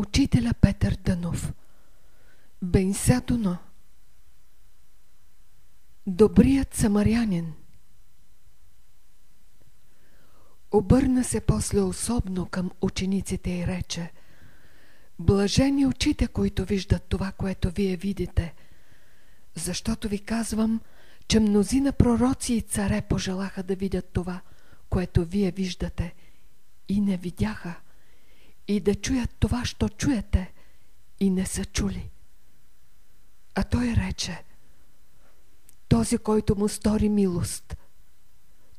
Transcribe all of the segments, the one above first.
Учителя Петър Дънов. Бенсядоно Добрият самарянин. Обърна се после особено към учениците и рече Блажени очите, които виждат това, което вие видите, защото ви казвам, че мнозина пророци и царе пожелаха да видят това, което вие виждате и не видяха и да чуят това, що чуете и не са чули. А той рече, този, който му стори милост.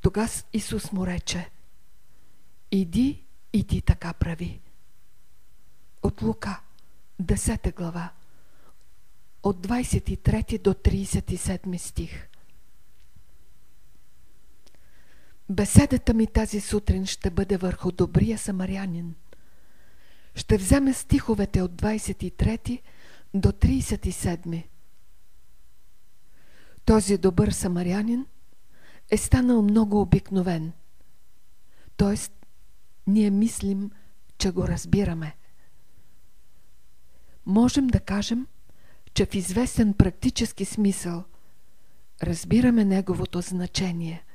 Тогава Исус му рече, иди и ти така прави. От Лука, 10 глава, от 23 до 37 стих. Беседата ми тази сутрин ще бъде върху добрия самарянин. Ще вземе стиховете от 23 до 37. Този добър самарянин е станал много обикновен. Тоест, ние мислим, че го разбираме. Можем да кажем, че в известен практически смисъл разбираме неговото значение.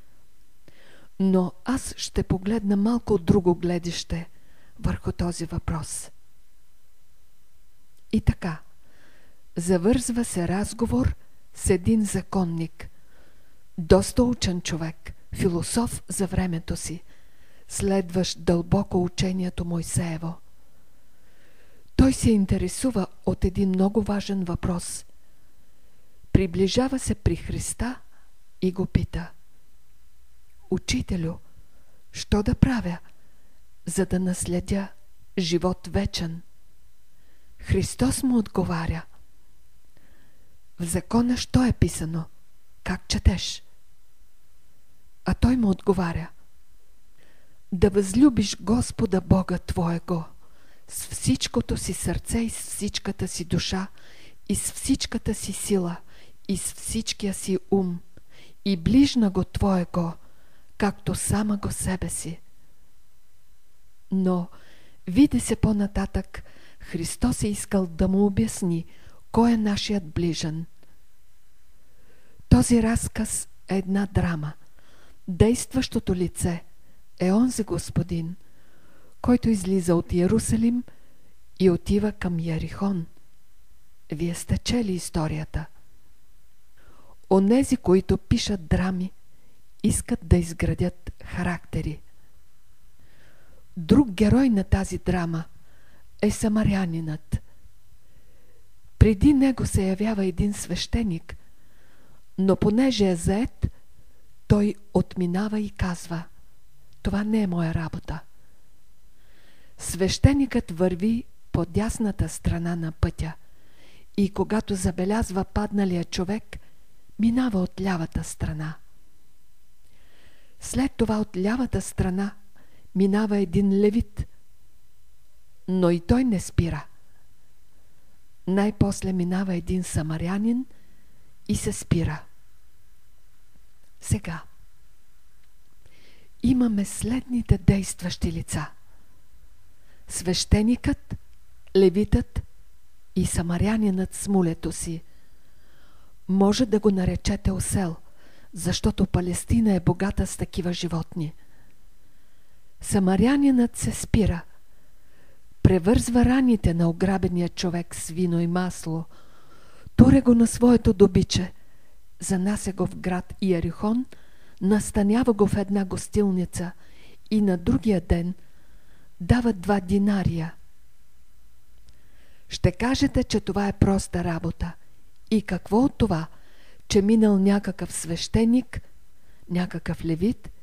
Но аз ще погледна малко от друго гледище върху този въпрос. И така, завързва се разговор с един законник, доста учен човек, философ за времето си, следващ дълбоко учението Мойсеево. Той се интересува от един много важен въпрос. Приближава се при Христа и го пита. Учителю, що да правя, за да наследя живот вечен? Христос му отговаря. В закона що е писано? Как четеш? А той му отговаря. Да възлюбиш Господа Бога Твоего с всичкото си сърце и с всичката си душа и с всичката си сила и с всичкия си ум и ближна го Твоего, както сама го себе си. Но, види се по-нататък, Христос е искал да му обясни кой е нашият ближен. Този разказ е една драма. Действащото лице е онзи господин, който излиза от Иерусалим и отива към Ярихон. Вие сте чели историята. Онези, които пишат драми, искат да изградят характери. Друг герой на тази драма е самарянинът. Преди него се явява един свещеник, но понеже е заед, той отминава и казва Това не е моя работа. Свещеникът върви по дясната страна на пътя и когато забелязва падналия човек, минава от лявата страна. След това от лявата страна минава един левит, но и той не спира. Най-после минава един самарянин и се спира. Сега имаме следните действащи лица. Свещеникът, левитът и самарянинът с мулето си. Може да го наречете осел, защото Палестина е богата с такива животни – Самарянинът се спира. Превързва раните на ограбения човек с вино и масло. Туре го на своето добиче. Занася го в град Иерихон, настанява го в една гостилница и на другия ден дава два динария. Ще кажете, че това е проста работа. И какво от това, че минал някакъв свещеник, някакъв левит –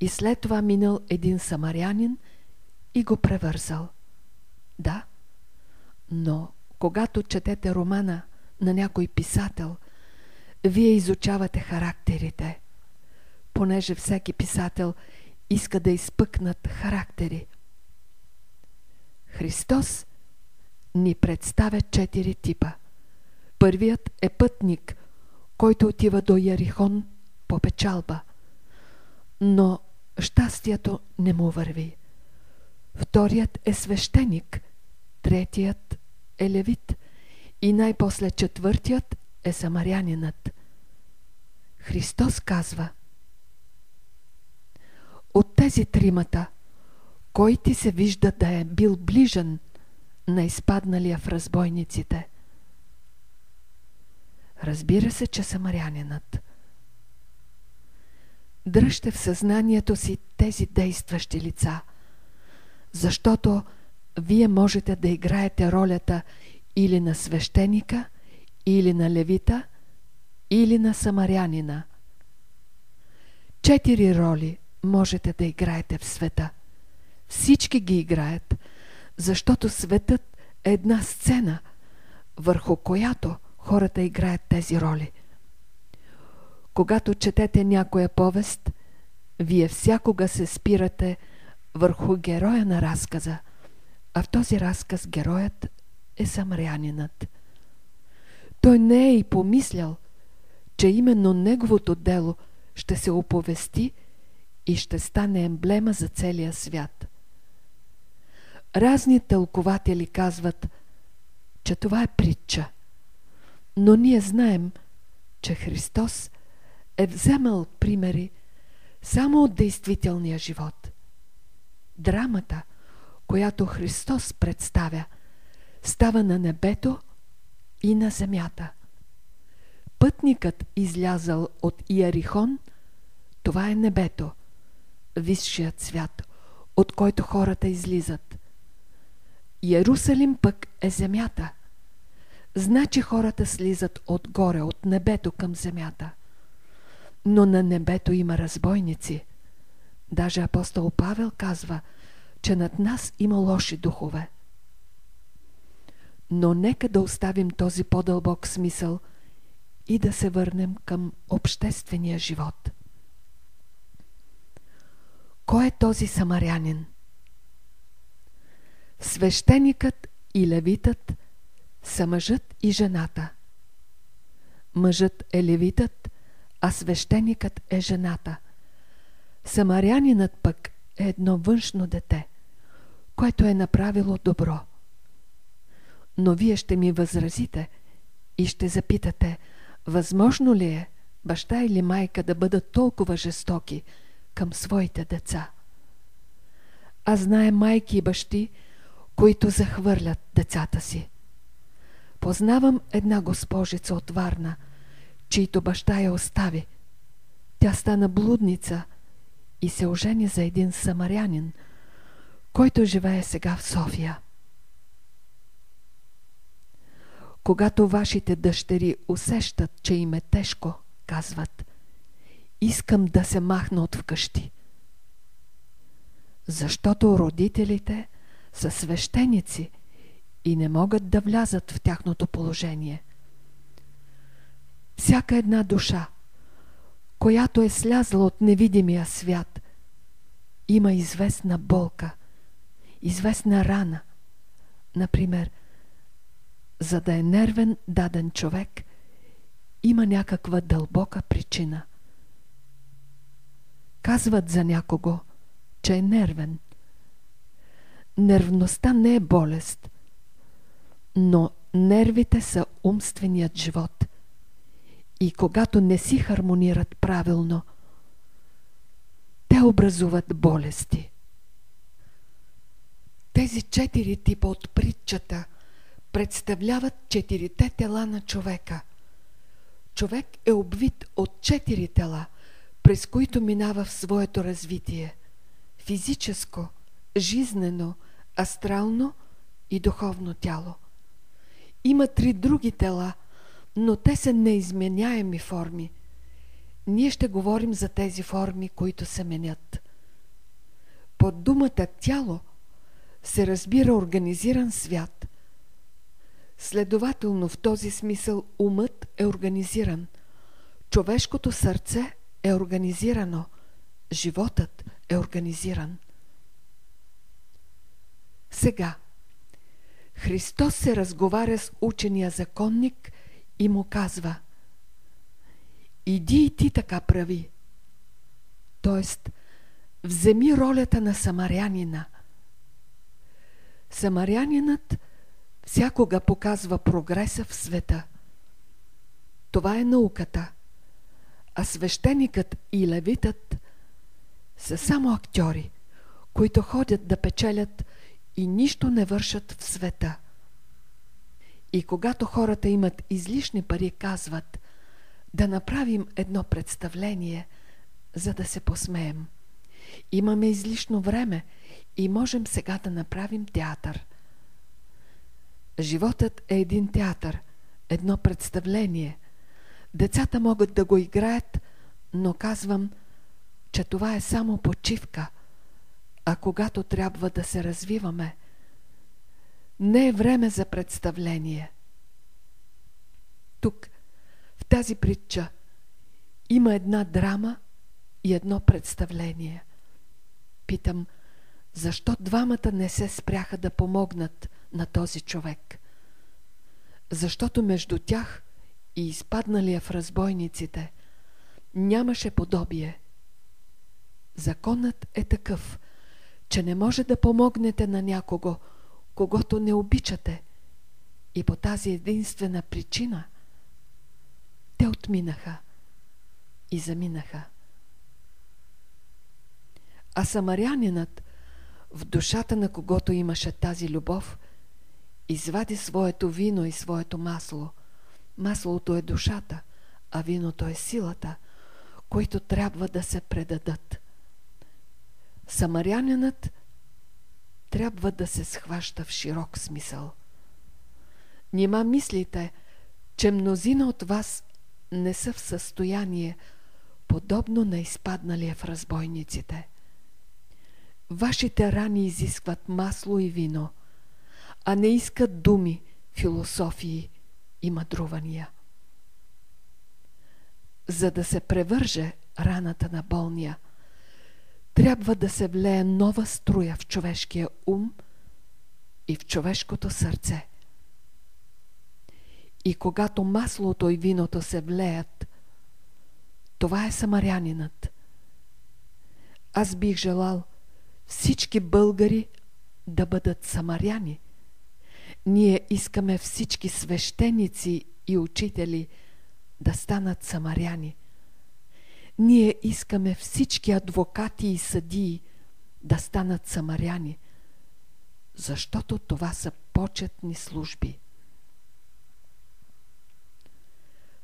и след това минал един самарянин и го превързал. Да, но когато четете романа на някой писател, вие изучавате характерите, понеже всеки писател иска да изпъкнат характери. Христос ни представя четири типа. Първият е пътник, който отива до Ярихон по печалба. Но щастието не му върви. Вторият е свещеник, третият е левит и най-после четвъртият е самарянинът. Христос казва От тези тримата, кой ти се вижда да е бил ближен на изпадналия в разбойниците? Разбира се, че самарянинът. Дръжте в съзнанието си тези действащи лица, защото вие можете да играете ролята или на свещеника, или на левита, или на самарянина. Четири роли можете да играете в света. Всички ги играят, защото светът е една сцена, върху която хората играят тези роли. Когато четете някоя повест, вие всякога се спирате върху героя на разказа, а в този разказ героят е самарянинът. Той не е и помислял, че именно неговото дело ще се оповести и ще стане емблема за целия свят. Разни тълкователи казват, че това е притча, но ние знаем, че Христос е вземал примери само от действителния живот. Драмата, която Христос представя, става на небето и на земята. Пътникът излязал от Иерихон, това е небето, висшият свят, от който хората излизат. Иерусалим пък е земята. Значи хората слизат отгоре, от небето към земята. Но на небето има разбойници. Даже апостол Павел казва, че над нас има лоши духове. Но нека да оставим този по-дълбок смисъл и да се върнем към обществения живот. Кой е този самарянин? Свещеникът и левитът са мъжът и жената. Мъжът е левитът, а свещеникът е жената. Самарянинът пък е едно външно дете, което е направило добро. Но вие ще ми възразите и ще запитате, възможно ли е баща или майка да бъдат толкова жестоки към своите деца? А знае майки и бащи, които захвърлят децата си. Познавам една госпожица от Варна, чийто баща я остави. Тя стана блудница и се ожени за един самарянин, който живее сега в София. Когато вашите дъщери усещат, че им е тежко, казват Искам да се махна от вкъщи. Защото родителите са свещеници и не могат да влязат в тяхното положение. Всяка една душа, която е слязла от невидимия свят, има известна болка, известна рана. Например, за да е нервен даден човек, има някаква дълбока причина. Казват за някого, че е нервен. Нервността не е болест, но нервите са умственият живот. И когато не си хармонират правилно, те образуват болести. Тези четири типа от притчата представляват четирите тела на човека. Човек е обвит от четири тела, през които минава в своето развитие – физическо, жизнено, астрално и духовно тяло – има три други тела, но те са неизменяеми форми. Ние ще говорим за тези форми, които се менят. Под думата тяло се разбира организиран свят. Следователно в този смисъл умът е организиран. Човешкото сърце е организирано. Животът е организиран. Сега – Христос се разговаря с учения законник и му казва Иди и ти така прави. Тоест, вземи ролята на самарянина. Самарянинът всякога показва прогреса в света. Това е науката, а свещеникът и левитът са само актьори, които ходят да печелят и нищо не вършат в света. И когато хората имат излишни пари, казват да направим едно представление, за да се посмеем. Имаме излишно време и можем сега да направим театър. Животът е един театър, едно представление. Децата могат да го играят, но казвам, че това е само почивка. А когато трябва да се развиваме, не е време за представление. Тук, в тази притча, има една драма и едно представление. Питам, защо двамата не се спряха да помогнат на този човек? Защото между тях и изпадналия в разбойниците нямаше подобие. Законът е такъв, че не може да помогнете на някого, когато не обичате. И по тази единствена причина те отминаха и заминаха. А самарянинът, в душата на когото имаше тази любов, извади своето вино и своето масло. Маслото е душата, а виното е силата, които трябва да се предадат. Самарянинът трябва да се схваща в широк смисъл. Нима мислите, че мнозина от вас не са в състояние, подобно на изпадналия в разбойниците. Вашите рани изискват масло и вино, а не искат думи, философии и мъдрувания. За да се превърже раната на болния, трябва да се влее нова струя в човешкия ум и в човешкото сърце. И когато маслото и виното се влеят, това е самарянинът. Аз бих желал всички българи да бъдат самаряни. Ние искаме всички свещеници и учители да станат самаряни – ние искаме всички адвокати и съдии да станат самаряни, защото това са почетни служби.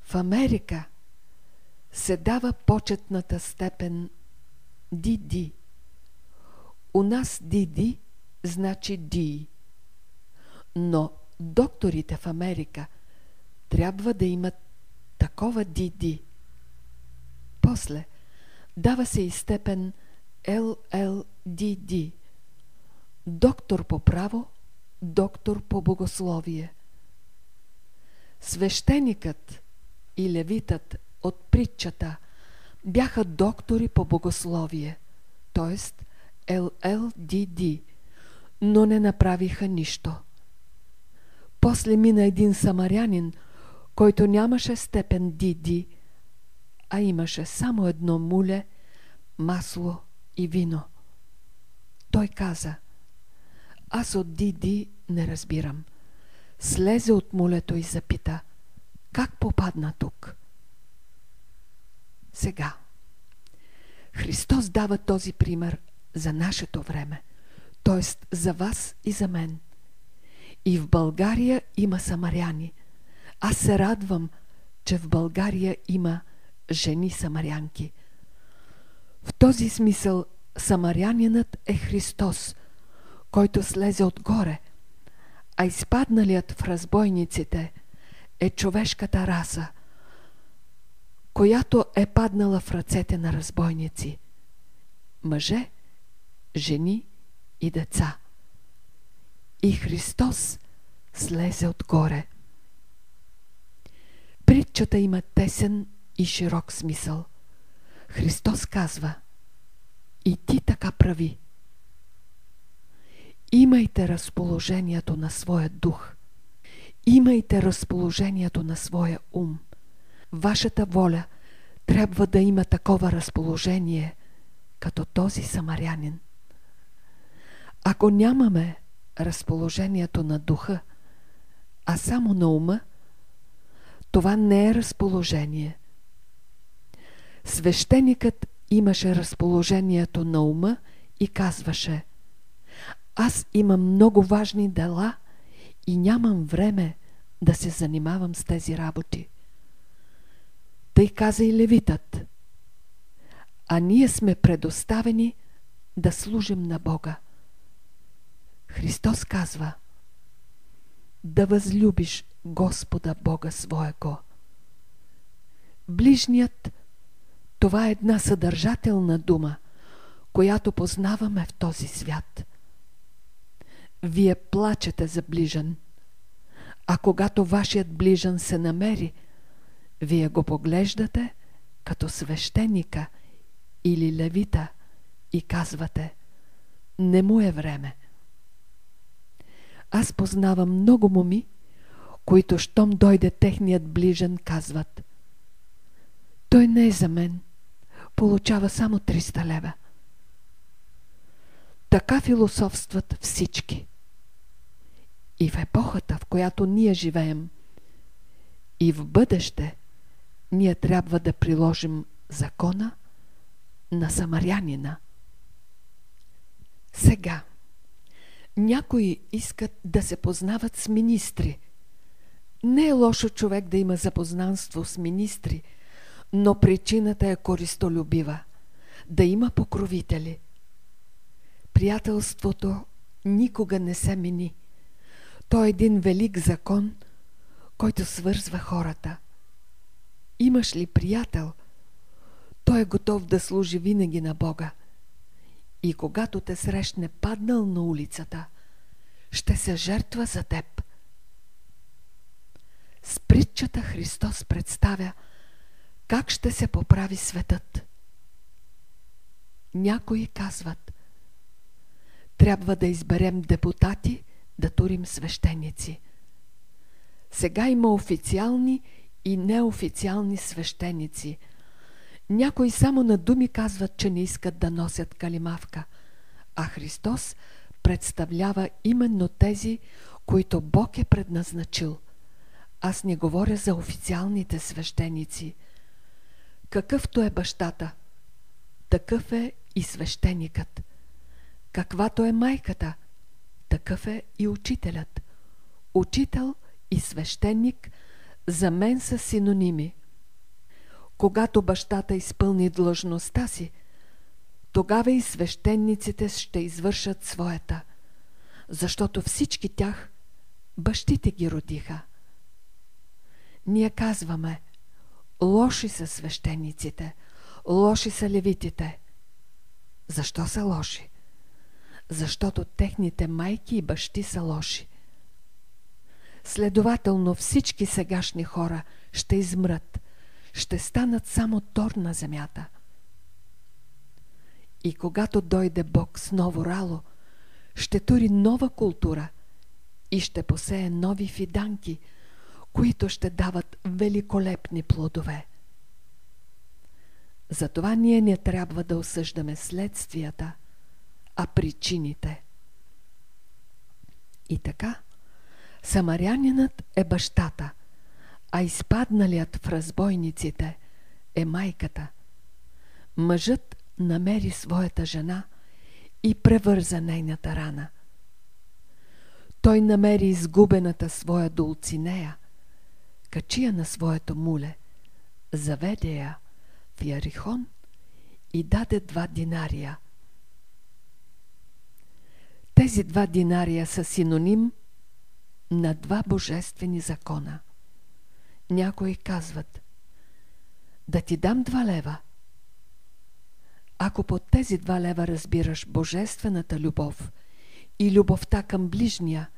В Америка се дава почетната степен Диди. У нас Диди значи Ди. Но докторите в Америка трябва да имат такова Диди. После дава се и степен LLDD. Доктор по право, доктор по богословие. Свещеникът и левитът от притчата бяха доктори по богословие, т.е. LLDD, но не направиха нищо. После мина един самарянин, който нямаше степен DD, а имаше само едно муле, масло и вино. Той каза, аз от Диди не разбирам. Слезе от мулето и запита, как попадна тук? Сега. Христос дава този пример за нашето време, т.е. за вас и за мен. И в България има самаряни. Аз се радвам, че в България има жени самарянки. В този смисъл самарянинът е Христос, който слезе отгоре, а изпадналият в разбойниците е човешката раса, която е паднала в ръцете на разбойници. Мъже, жени и деца. И Христос слезе отгоре. Притчата има тесен и широк смисъл. Христос казва И ти така прави. Имайте разположението на своя дух. Имайте разположението на своя ум. Вашата воля трябва да има такова разположение, като този самарянин. Ако нямаме разположението на духа, а само на ума, това не е разположение. Свещеникът имаше разположението на ума и казваше Аз имам много важни дела и нямам време да се занимавам с тези работи. Тъй каза и левитът. А ние сме предоставени да служим на Бога. Христос казва да възлюбиш Господа Бога своего. Ближният това е една съдържателна дума, която познаваме в този свят. Вие плачете за ближен, а когато вашият ближен се намери, вие го поглеждате като свещеника или левита и казвате не му е време. Аз познавам много моми, които щом дойде техният ближен, казват Той не е за мен – получава само 300 лева. Така философстват всички. И в епохата, в която ние живеем, и в бъдеще, ние трябва да приложим закона на самарянина. Сега, някои искат да се познават с министри. Не е лошо човек да има запознанство с министри – но причината е користолюбива. Да има покровители. Приятелството никога не се мини. То е един велик закон, който свързва хората. Имаш ли приятел, той е готов да служи винаги на Бога. И когато те срещне паднал на улицата, ще се жертва за теб. С притчата Христос представя – как ще се поправи светът? Някои казват Трябва да изберем депутати, да турим свещеници. Сега има официални и неофициални свещеници. Някои само на думи казват, че не искат да носят калимавка, а Христос представлява именно тези, които Бог е предназначил. Аз не говоря за официалните свещеници – Какъвто е бащата, такъв е и свещеникът. Каквато е майката, такъв е и учителят. Учител и свещеник за мен са синоними. Когато бащата изпълни длъжността си, тогава и свещениците ще извършат своята, защото всички тях бащите ги родиха. Ние казваме – Лоши са свещениците, лоши са левитите. Защо са лоши? Защото техните майки и бащи са лоши. Следователно всички сегашни хора ще измрат, ще станат само тор на земята. И когато дойде Бог с ново рало, ще тури нова култура и ще посее нови фиданки – които ще дават великолепни плодове. Затова ние не трябва да осъждаме следствията, а причините. И така, самарянинът е бащата, а изпадналият в разбойниците е майката. Мъжът намери своята жена и превърза нейната рана. Той намери изгубената своя долцинея качи я на своето муле, заведе я в Ярихон и даде два динария. Тези два динария са синоним на два божествени закона. Някои казват да ти дам два лева. Ако под тези два лева разбираш божествената любов и любовта към ближния,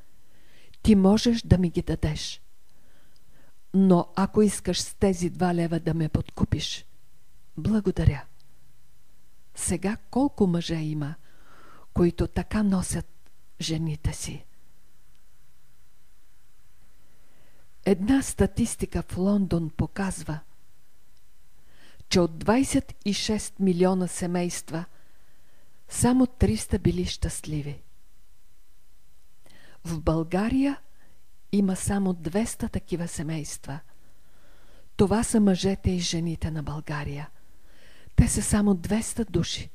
ти можеш да ми ги дадеш но ако искаш с тези два лева да ме подкупиш, благодаря. Сега колко мъже има, които така носят жените си? Една статистика в Лондон показва, че от 26 милиона семейства само 300 били щастливи. В България има само 200 такива семейства. Това са мъжете и жените на България. Те са само 200 души,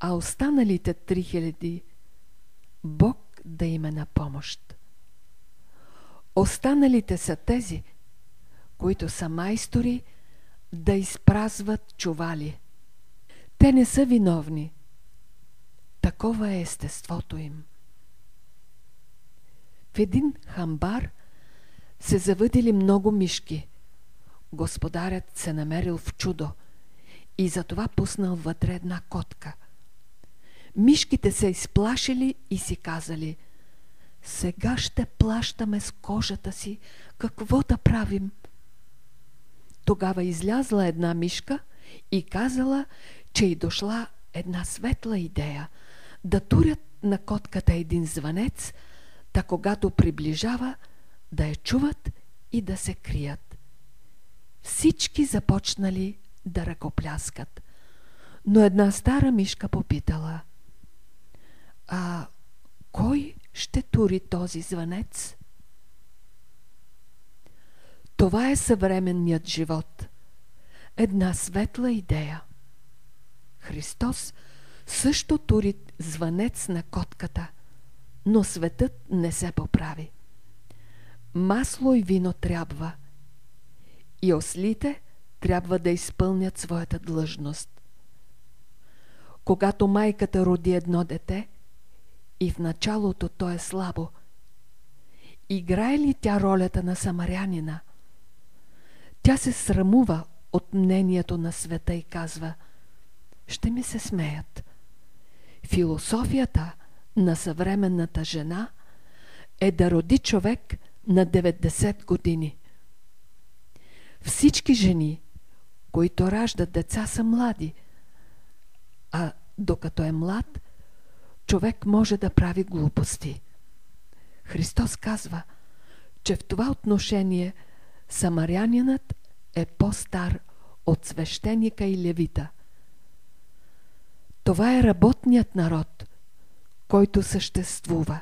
а останалите 3000 Бог да има на помощ. Останалите са тези, които са майстори да изпразват чували. Те не са виновни. Такова е естеството им. В един хамбар се завъдили много мишки. Господарят се намерил в чудо и затова пуснал вътре една котка. Мишките се изплашили и си казали Сега ще плащаме с кожата си, какво да правим? Тогава излязла една мишка и казала, че й дошла една светла идея да турят на котката един звънец, та когато приближава, да я чуват и да се крият. Всички започнали да ръкопляскат. Но една стара мишка попитала А кой ще тури този звънец? Това е съвременният живот. Една светла идея. Христос също тури звънец на котката, но светът не се поправи. Масло и вино трябва. И ослите трябва да изпълнят своята длъжност. Когато майката роди едно дете, и в началото то е слабо, играе ли тя ролята на самарянина? Тя се срамува от мнението на света и казва Ще ми се смеят. Философията на съвременната жена е да роди човек на 90 години. Всички жени, които раждат деца, са млади, а докато е млад, човек може да прави глупости. Христос казва, че в това отношение самарянинът е по-стар от свещеника и левита. Това е работният народ, който съществува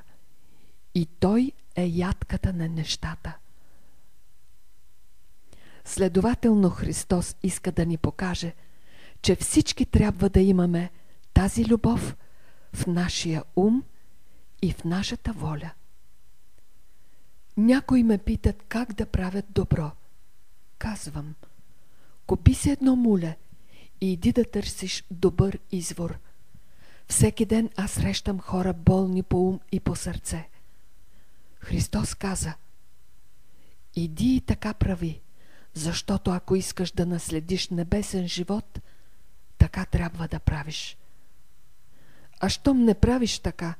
и той е ядката на нещата. Следователно Христос иска да ни покаже, че всички трябва да имаме тази любов в нашия ум и в нашата воля. Някои ме питат как да правят добро. Казвам, купи си едно муле и иди да търсиш добър извор. Всеки ден аз срещам хора болни по ум и по сърце. Христос каза, иди и така прави, защото ако искаш да наследиш небесен живот, така трябва да правиш. А щом не правиш така,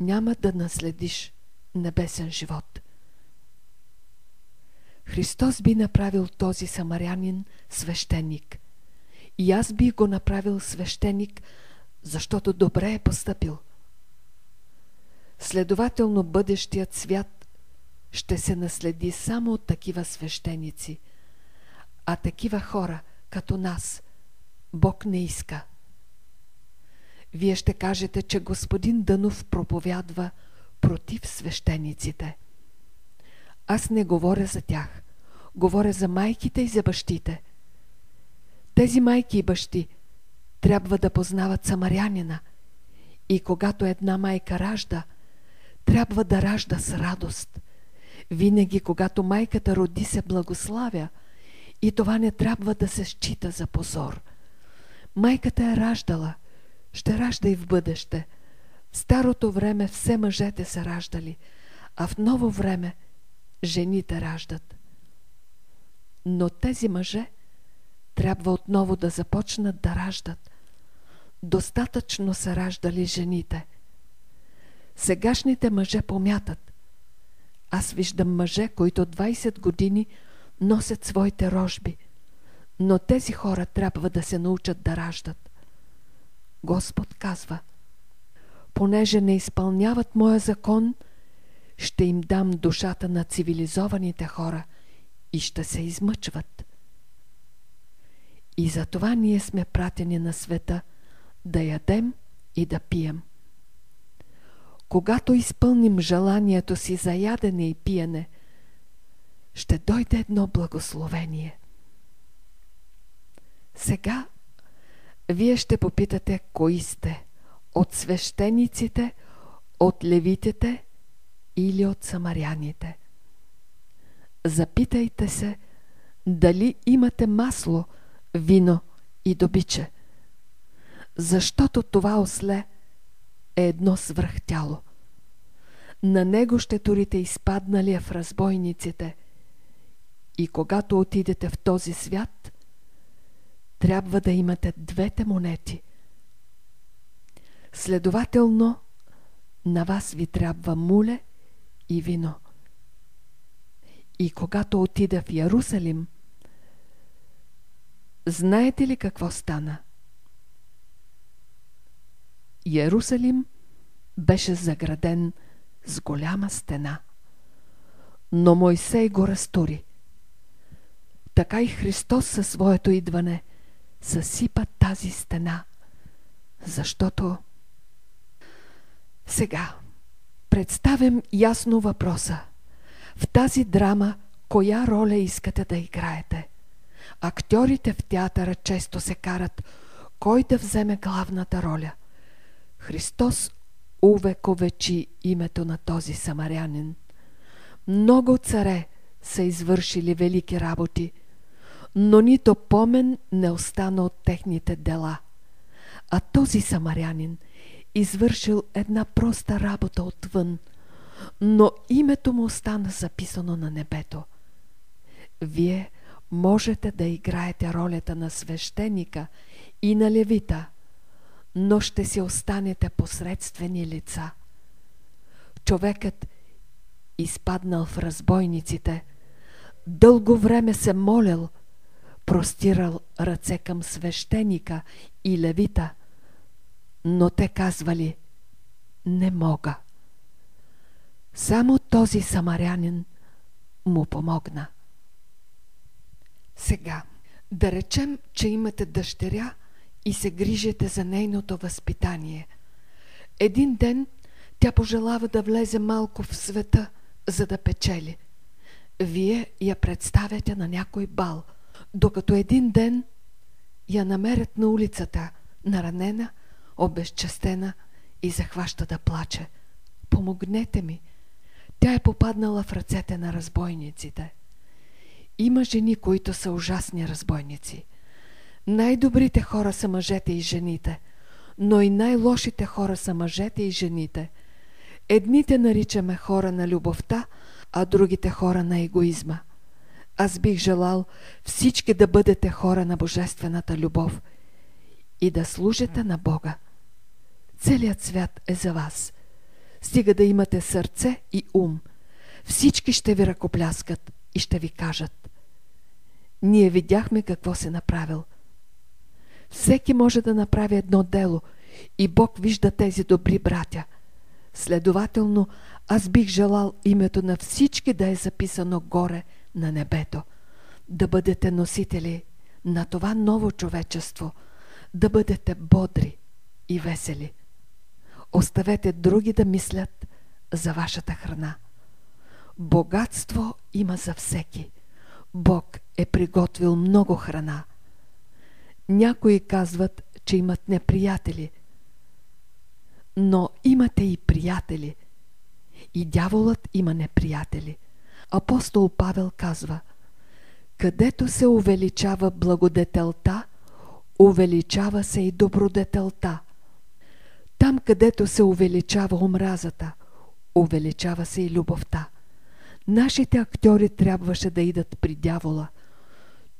няма да наследиш небесен живот. Христос би направил този самарянин свещеник. И аз би го направил свещеник, защото добре е поступил. Следователно бъдещият свят ще се наследи само от такива свещеници, а такива хора, като нас, Бог не иска. Вие ще кажете, че господин Дънов проповядва против свещениците. Аз не говоря за тях. Говоря за майките и за бащите. Тези майки и бащи трябва да познават самарянина. И когато една майка ражда, трябва да ражда с радост. Винаги, когато майката роди, се благославя и това не трябва да се счита за позор. Майката е раждала, ще ражда и в бъдеще. В старото време все мъжете са раждали, а в ново време жените раждат. Но тези мъже трябва отново да започнат да раждат. Достатъчно са раждали жените. Сегашните мъже помятат. Аз виждам мъже, които 20 години носят своите рожби, но тези хора трябва да се научат да раждат. Господ казва, понеже не изпълняват моя закон – ще им дам душата на цивилизованите хора и ще се измъчват. И затова ние сме пратени на света да ядем и да пием. когато изпълним желанието си за ядене и пиене, ще дойде едно благословение. Сега вие ще попитате кои сте от свещениците, от левитите или от самаряните. Запитайте се дали имате масло, вино и добиче, защото това осле е едно свръхтяло. На него ще турите изпадналия в разбойниците и когато отидете в този свят, трябва да имате двете монети. Следователно, на вас ви трябва муле и вино. И когато отида в Ярусалим, знаете ли какво стана? Ярусалим беше заграден с голяма стена. Но Мойсей го разтури. Така и Христос със своето идване съсипа тази стена, защото сега представям ясно въпроса. В тази драма коя роля искате да играете? Актьорите в театъра често се карат кой да вземе главната роля. Христос увековечи името на този самарянин. Много царе са извършили велики работи, но нито помен не остана от техните дела. А този самарянин – извършил една проста работа отвън, но името му остана записано на небето. Вие можете да играете ролята на свещеника и на левита, но ще си останете посредствени лица. Човекът, изпаднал в разбойниците, дълго време се молил, простирал ръце към свещеника и левита – но те казвали не мога. Само този самарянин му помогна. Сега, да речем, че имате дъщеря и се грижите за нейното възпитание. Един ден тя пожелава да влезе малко в света, за да печели. Вие я представяте на някой бал, докато един ден я намерят на улицата, наранена – обезчестена и захваща да плаче. Помогнете ми! Тя е попаднала в ръцете на разбойниците. Има жени, които са ужасни разбойници. Най-добрите хора са мъжете и жените, но и най-лошите хора са мъжете и жените. Едните наричаме хора на любовта, а другите хора на егоизма. Аз бих желал всички да бъдете хора на божествената любов и да служите на Бога. Целият свят е за вас. Стига да имате сърце и ум. Всички ще ви ръкопляскат и ще ви кажат. Ние видяхме какво се направил. Всеки може да направи едно дело и Бог вижда тези добри братя. Следователно, аз бих желал името на всички да е записано горе на небето. Да бъдете носители на това ново човечество. Да бъдете бодри и весели. Оставете други да мислят за вашата храна. Богатство има за всеки. Бог е приготвил много храна. Някои казват, че имат неприятели. Но имате и приятели. И дяволът има неприятели. Апостол Павел казва, където се увеличава благодетелта, увеличава се и добродетелта – там, където се увеличава омразата, увеличава се и любовта. Нашите актьори трябваше да идат при дявола.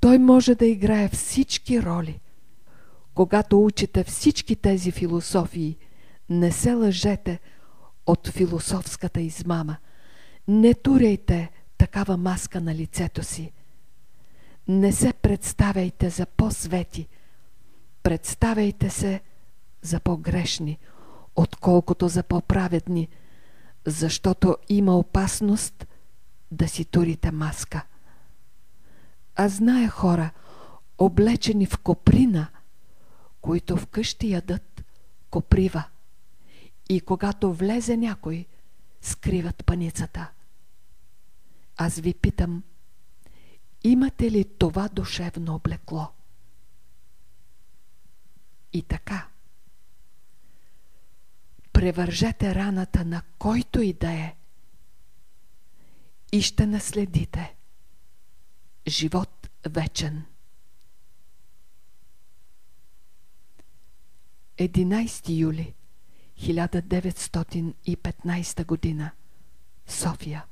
Той може да играе всички роли. Когато учите всички тези философии, не се лъжете от философската измама. Не туряйте такава маска на лицето си. Не се представяйте за по-свети. Представяйте се за по-грешни – отколкото за по-праведни, защото има опасност да си турите маска. А знае хора, облечени в коприна, които вкъщи ядат коприва и когато влезе някой, скриват паницата. Аз ви питам, имате ли това душевно облекло? И така. Превържете раната на който и да е и ще наследите живот вечен. 11 юли 1915 година София